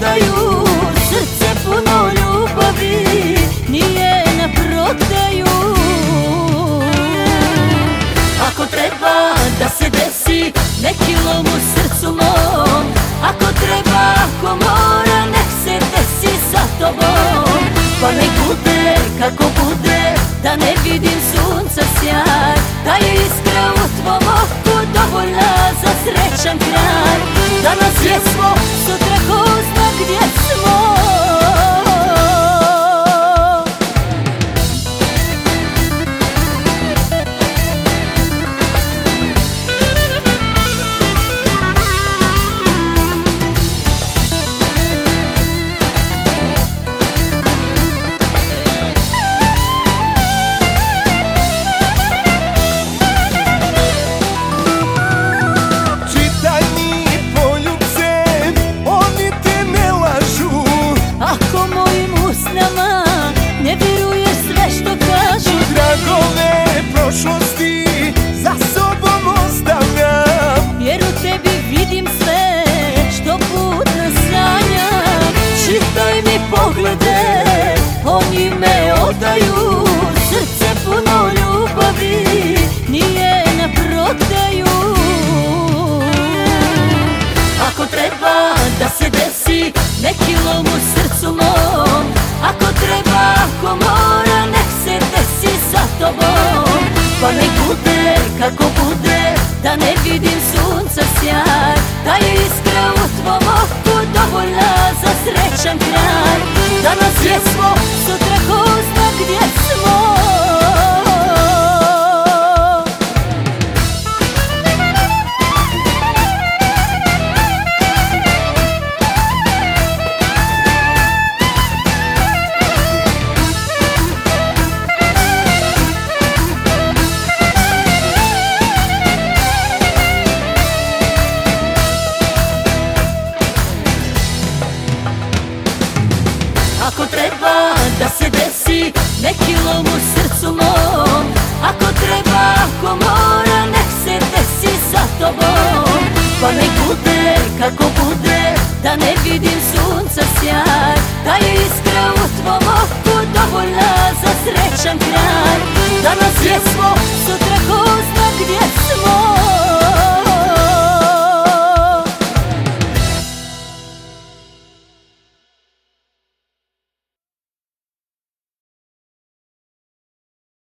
me odaju Srce puno ljubavi, nije na prodaju. Ako treba da se desi neki lom u srcu mom Ako treba, ako mora, nek se desi sa tobom. Pa nek bude kako bude, da ne vidim sunca sjaj Da je iskra u tvom oku dovoljna za srećan kraj. Danas jesmo, sutra ko oni me odaju Srce puno ljubavi, nije na prodaju. Ako treba da se desi neki lom u srcu mom Ako treba, ako mora, nek se desi sa tobom. Pa nek lom u srcu mom. Ako treba, ako mora, nek se desi sa tobom. Pa nek bude kako bude, da ne vidim sunca sjaj. Da je iskra u tvom oku dovoljna za srećan kraj. Danas jesmo, sutra